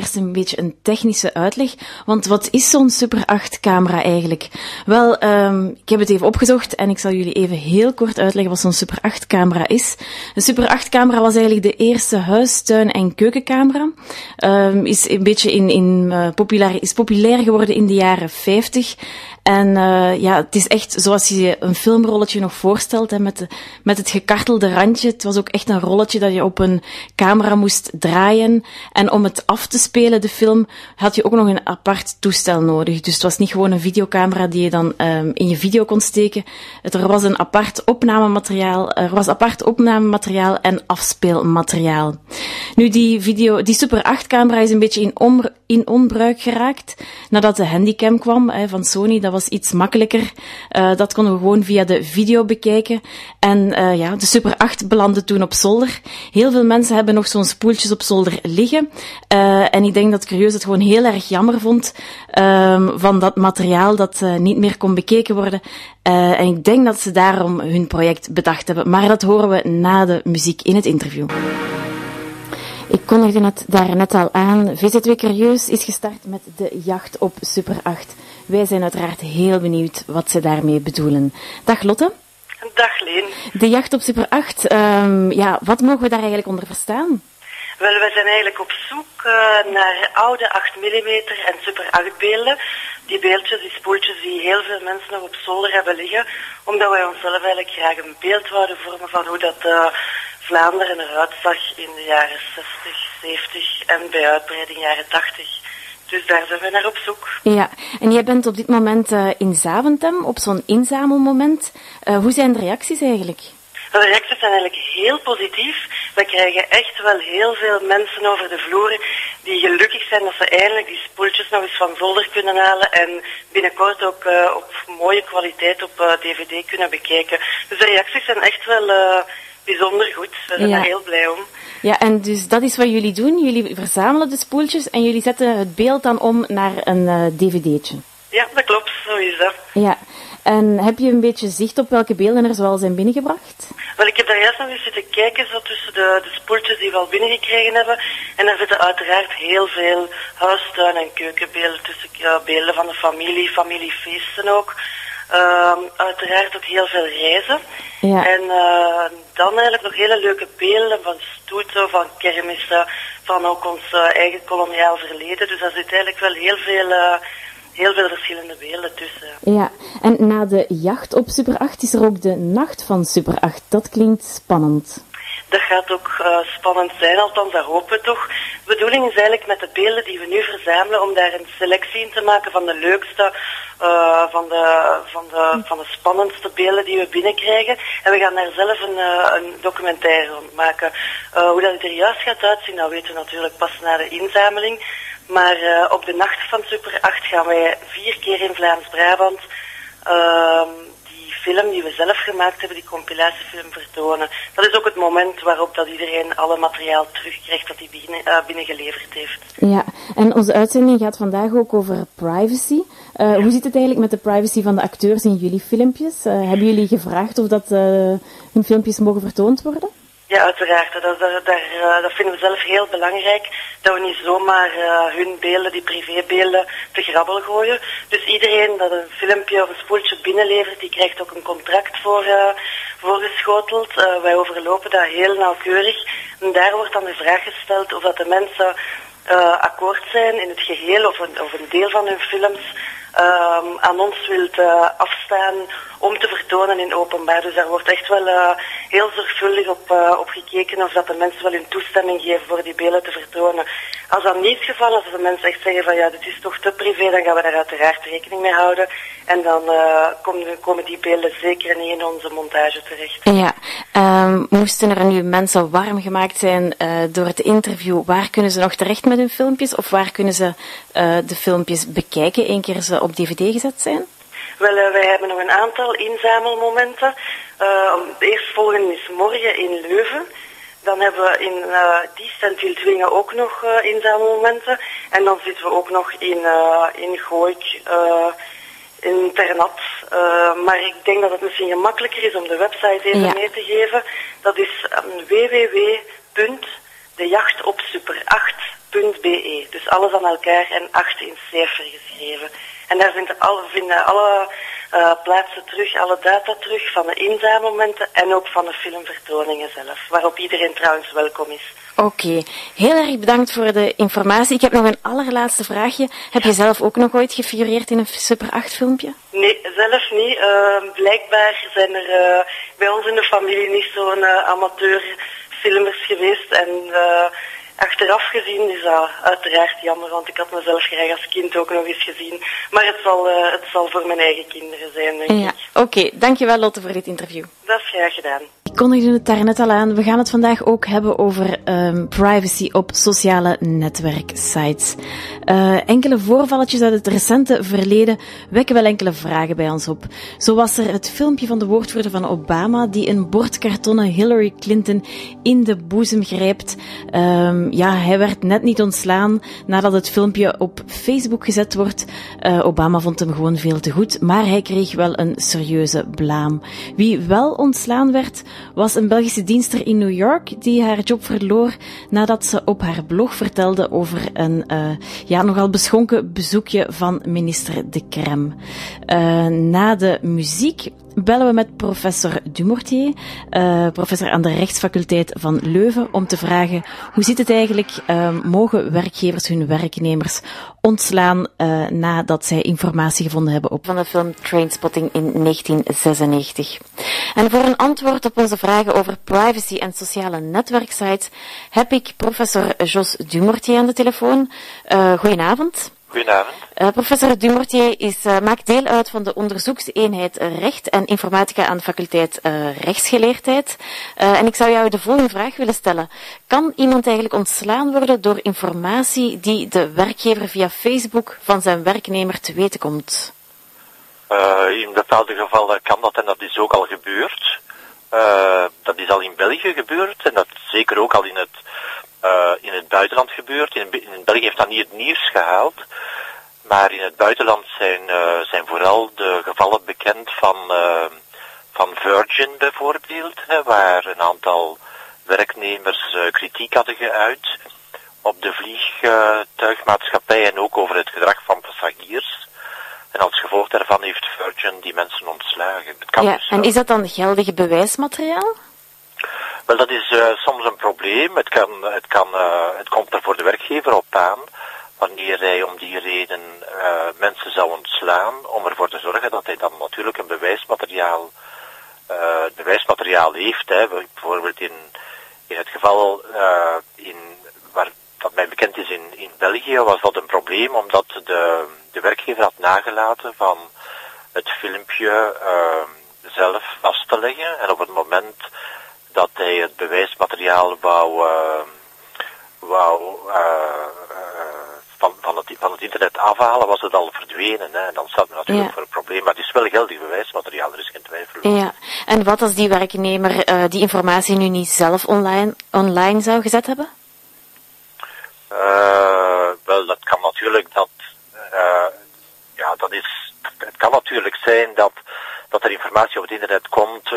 Eerst een beetje een technische uitleg, want wat is zo'n Super 8 camera eigenlijk? Wel, um, ik heb het even opgezocht en ik zal jullie even heel kort uitleggen wat zo'n Super 8 camera is. Een Super 8 camera was eigenlijk de eerste huistuin- en keukencamera. Um, is een beetje in, in, uh, populair, is populair geworden in de jaren 50 en uh, ja, het is echt zoals je een filmrolletje nog voorstelt, hè, met, met het gekartelde randje. Het was ook echt een rolletje dat je op een camera moest draaien. En om het af te spelen, de film, had je ook nog een apart toestel nodig. Dus het was niet gewoon een videocamera die je dan um, in je video kon steken. Het, er was een apart opnamemateriaal, er was apart opnamemateriaal en afspeelmateriaal. Nu, die video, die Super 8 camera is een beetje in, in onbruik geraakt nadat de Handycam kwam hè, van Sony. Dat was iets makkelijker. Uh, dat konden we gewoon via de video bekijken. En uh, ja, de Super 8 belandde toen op zolder. Heel veel mensen hebben nog zo'n spoeltjes op zolder liggen. Uh, en ik denk dat Curieus het gewoon heel erg jammer vond um, van dat materiaal dat niet meer kon bekeken worden. en ik denk dat ze daarom hun project bedacht hebben. Maar dat horen we na de muziek in het interview. Ik kondigde het daar net al aan. VZW Curieus is gestart met de jacht op Super 8. Wij zijn uiteraard heel benieuwd wat ze daarmee bedoelen. Dag Lotte. Dag Leen. De jacht op Super 8, um, ja, wat mogen we daar eigenlijk onder verstaan? Wel, we zijn eigenlijk op zoek uh, naar oude 8 mm en Super 8 beelden. Die beeldjes, die spoeltjes die heel veel mensen nog op zolder hebben liggen. Omdat wij onszelf eigenlijk graag een beeld wouden vormen van hoe dat uh, Vlaanderen eruit zag in de jaren 60, 70 en bij uitbreiding jaren 80. Dus daar zijn we naar op zoek. Ja, en jij bent op dit moment uh, in Zaventem op zo'n inzamelmoment. Uh, hoe zijn de reacties eigenlijk? De reacties zijn eigenlijk heel positief. We krijgen echt wel heel veel mensen over de vloer die gelukkig zijn dat ze eindelijk die spoeltjes nog eens van zolder kunnen halen en binnenkort ook uh, op mooie kwaliteit op DVD kunnen bekijken. Dus de reacties zijn echt wel bijzonder goed. We zijn ja. er heel blij om. Ja, en dus dat is wat jullie doen. Jullie verzamelen de spoeltjes en jullie zetten het beeld dan om naar een uh, dvd'tje. Ja, dat klopt. Zo is dat. Ja. En heb je een beetje zicht op welke beelden er zoal zijn binnengebracht? Wel, ik heb daar juist nog eens zitten kijken zo tussen de, de spoeltjes die we al binnengekregen hebben. En daar zitten uiteraard heel veel huistuin- en keukenbeelden tussen. Beelden van de familie, familiefeesten ook. Uh, uiteraard ook heel veel reizen. Ja. En uh, dan eigenlijk nog hele leuke beelden van stoeten, van kermissen, van ook ons uh, eigen koloniaal verleden. Dus daar zit eigenlijk wel heel veel, uh, heel veel verschillende beelden tussen. Ja, en na de jacht op Super 8 is er ook de nacht van Super 8. Dat klinkt spannend. Dat gaat ook uh, spannend zijn, althans dat hopen we toch. De bedoeling is eigenlijk met de beelden die we nu verzamelen om daar een selectie in te maken van de leukste, uh, van, de, van, de, van de spannendste beelden die we binnenkrijgen. En we gaan daar zelf een, uh, een documentaire rond maken. hoe dat er juist gaat uitzien, dat weten we natuurlijk pas na de inzameling. Maar op de nacht van Super 8 gaan wij vier keer in Vlaams-Brabant ehm, film die we zelf gemaakt hebben, die compilatiefilm vertonen. Dat is ook het moment waarop dat iedereen alle materiaal terugkrijgt dat hij binnen, uh, binnengeleverd heeft. Ja, en onze uitzending gaat vandaag ook over privacy. Ja. Hoe zit het eigenlijk met de privacy van de acteurs in jullie filmpjes? Uh, hebben jullie gevraagd of dat hun filmpjes mogen vertoond worden? Ja, uiteraard. Dat, dat, uh, dat vinden we zelf heel belangrijk. Dat we niet zomaar uh, hun beelden, die privébeelden, te grabbel gooien. Dus iedereen dat een filmpje of een spoeltje binnenlevert, die krijgt ook een contract voor, uh, voorgeschoteld. wij overlopen dat heel nauwkeurig. En daar wordt dan de vraag gesteld of dat de mensen akkoord zijn in het geheel of een, of een deel van hun films um, aan ons wilt uh, afstaan om te vertonen in openbaar. Dus daar wordt echt wel uh, heel zorgvuldig op, uh, op gekeken of dat de mensen wel hun toestemming geven voor die beelden te vertonen. Als dat niet het geval is, als de mensen echt zeggen van ja, dit is toch te privé, dan gaan we daar uiteraard rekening mee houden. En dan komen, komen die beelden zeker niet in onze montage terecht. Ja, um, moesten er nu mensen warm gemaakt zijn door het interview, waar kunnen ze nog terecht met hun filmpjes? Of waar kunnen ze de filmpjes bekijken, één keer ze op dvd gezet zijn? Wel, uh, wij hebben nog een aantal inzamelmomenten. Uh, de eerstvolgende is morgen in Leuven. Dan hebben we in uh, Diest en ook nog inzamelmomenten. En dan zitten we ook nog in, in Gooik, in Ternat. Uh, maar ik denk dat het misschien gemakkelijker is om de website even Ja. mee te geven. Dat is um, www.dejachtopsuper8 8.be. Dus alles aan elkaar en 8 in cijfer geschreven. En daar vinden alle, vinden alle uh, plaatsen terug, alle data terug van de inzamemomenten en ook van de filmvertoningen zelf. Waarop iedereen trouwens welkom is. Oké, heel erg bedankt voor de informatie. Ik heb nog een allerlaatste vraagje. Heb je zelf ook nog ooit gefigureerd in een Super 8 filmpje? Nee, zelf niet. Uh, blijkbaar zijn er uh, bij ons in de familie niet zo'n uh, amateurfilmers geweest. En achteraf gezien is dat uiteraard jammer, want ik had mezelf graag als kind ook nog eens gezien. Maar het zal, het zal voor mijn eigen kinderen zijn, denk ja. ik. Oké, dankjewel Lotte voor dit interview. Dat is graag gedaan. Ik kondigde het daarnet al aan. We gaan het vandaag ook hebben over um, privacy op sociale netwerksites. Uh, enkele voorvalletjes uit het recente verleden wekken wel enkele vragen bij ons op. Zo was er het filmpje van de woordvoerder van Obama die een bordkartonnen Hillary Clinton in de boezem grijpt. Um, ja, hij werd net niet ontslaan nadat het filmpje op Facebook gezet wordt. Uh, Obama vond hem gewoon veel te goed, maar hij kreeg wel een serieuze blaam. Wie wel ontslaan werd, was een Belgische dienster in New York die haar job verloor nadat ze op haar blog vertelde over een uh, ja, nogal beschonken bezoekje van minister De Krem. Uh, na de muziek bellen we met professor Dumortier, uh, professor aan de rechtsfaculteit van Leuven, om te vragen hoe zit het eigenlijk, uh, mogen werkgevers hun werknemers ontslaan uh, nadat zij informatie gevonden hebben op van de film Trainspotting in 1996. En voor een antwoord op onze vragen over privacy en sociale netwerksites heb ik professor Jos Dumortier aan de telefoon. Uh, goedenavond. Goedenavond. Uh, professor Dumortier is, uh, maakt deel uit van de onderzoekseenheid Recht en Informatica aan de faculteit uh, Rechtsgeleerdheid. en ik zou jou de volgende vraag willen stellen. Kan iemand eigenlijk ontslaan worden door informatie die de werkgever via Facebook van zijn werknemer te weten komt? in bepaalde gevallen kan dat en dat is ook al gebeurd. dat is al in België gebeurd en dat zeker ook al in het uh, in het buitenland gebeurt. In, in, België heeft dat niet het nieuws gehaald. Maar in het buitenland zijn, uh, zijn vooral de gevallen bekend van, uh, van Virgin bijvoorbeeld, hè, waar een aantal werknemers kritiek hadden geuit op de vliegtuigmaatschappij en ook over het gedrag van passagiers. En als gevolg daarvan heeft Virgin die mensen ontslagen. Ja, dus, en is dat dan geldige bewijsmateriaal? Wel, dat is uh, soms een probleem. Het, kan, het, kan, uh, het komt er voor de werkgever op aan wanneer hij om die reden uh, mensen zou ontslaan, om ervoor te zorgen dat hij dan natuurlijk een bewijsmateriaal, bewijsmateriaal heeft. Hè. Bijvoorbeeld in, in het geval in, waar, dat mij bekend is in, in België was dat een probleem omdat de, de werkgever had nagelaten van het filmpje zelf vast te leggen en op het moment dat hij het bewijsmateriaal wou, uh, wou uh, van, van, het, van het internet afhalen, was het al verdwenen. Hè? En dan staat er natuurlijk ja. voor een probleem. Maar het is wel geldig bewijsmateriaal, er is geen twijfel over. Ja, en wat als die werknemer uh, die informatie nu niet zelf online, online zou gezet hebben? wel, dat kan natuurlijk dat, ja, dat is, het kan natuurlijk zijn dat, dat er informatie op het internet komt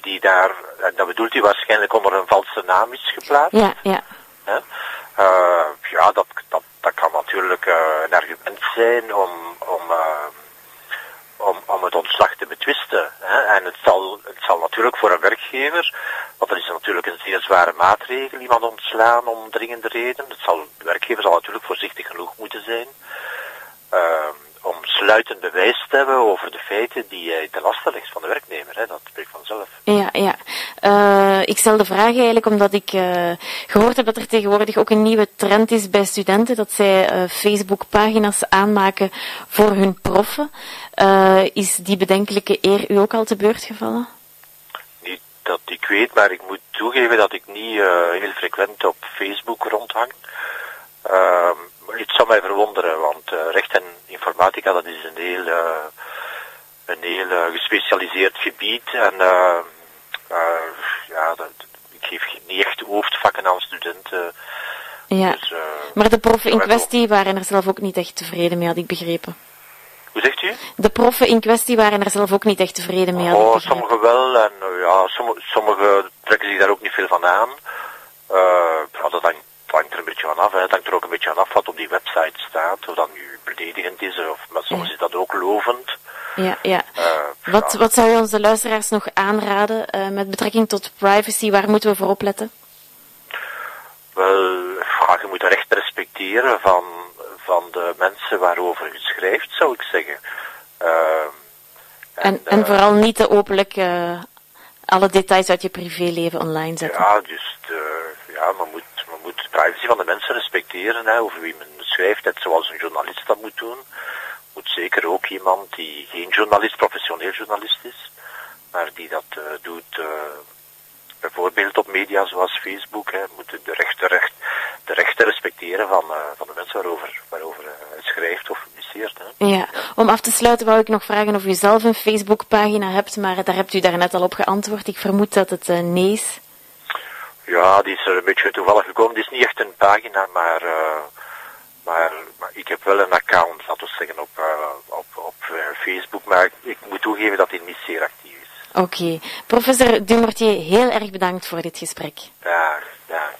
die daar, en dat bedoelt hij waarschijnlijk onder een valse naam is geplaatst. Ja, ja. Uh, ja, dat, dat, dat kan natuurlijk uh, een argument zijn om, om, uh, om, om het ontslag te betwisten. Hè? En het zal, het zal natuurlijk voor een werkgever, want dat is natuurlijk een zeer zware maatregel, iemand ontslaan om dringende reden. Het zal, de werkgever zal natuurlijk voorzichtig genoeg moeten zijn om sluitend bewijs te hebben over de feiten die hij ten laste legt van de werknemer. Hè. Dat spreekt vanzelf. Ja, ja. Uh, ik stel de vraag eigenlijk omdat ik uh, gehoord heb dat er tegenwoordig ook een nieuwe trend is bij studenten, dat zij uh, Facebook-pagina's aanmaken voor hun proffen. is die bedenkelijke eer u ook al te beurt gevallen? Niet dat ik weet, maar ik moet toegeven dat ik niet heel frequent op Facebook rondhang. Ehm, het zou mij verwonderen, informatica, dat is een heel, uh, een heel uh, gespecialiseerd gebied. En uh, ja, dat, ik geef niet echt hoofdvakken aan studenten. Ja, dus, maar de proffen in kwestie waren er zelf ook niet echt tevreden mee, had ik begrepen. Hoe zegt u? De proffen in kwestie waren er zelf ook niet echt tevreden mee. Oh, sommigen wel en ja, sommige, sommige trekken zich daar ook niet veel van aan. Uh, dat hangt hangt er een beetje van af. Hè. Het hangt er ook een beetje van af wat op die website staat. Of dat nu beledigend is, of, maar soms is dat ook lovend. Ja, ja. Eh, Wat, ja. wat zou je onze luisteraars nog aanraden eh, met betrekking tot privacy? Waar moeten we voor opletten? Wel, je moet de rechten respecteren van, van de mensen waarover je schrijft, zou ik zeggen. En, en eh, vooral niet te openlijk eh, alle details uit je privéleven online zetten. Ja, dus de, ja, men, moet, men moet de privacy van de mensen respecteren, hè, over wie men schrijft, net zoals een journalist dat moet doen. Moet zeker ook iemand die geen journalist, professioneel journalist is, maar die dat eh, doet, eh, bijvoorbeeld op media zoals Facebook, hè, moet de rechten, recht, de rechten respecteren van, eh, van de mensen waarover, waarover hij schrijft of publiceert. Hè. Ja, om af te sluiten wou ik nog vragen of u zelf een Facebookpagina hebt, maar daar hebt u daarnet al op geantwoord. Ik vermoed dat het nee is. Ja, die is er een beetje toevallig gekomen. Die is niet echt een pagina, maar, eh, maar, maar ik heb wel een account, laten we zeggen, op, eh, op, op eh, Facebook. Maar ik, ik moet toegeven dat die niet zeer actief is. Oké. Professor Dumortier, heel erg bedankt voor dit gesprek. Dag, dag.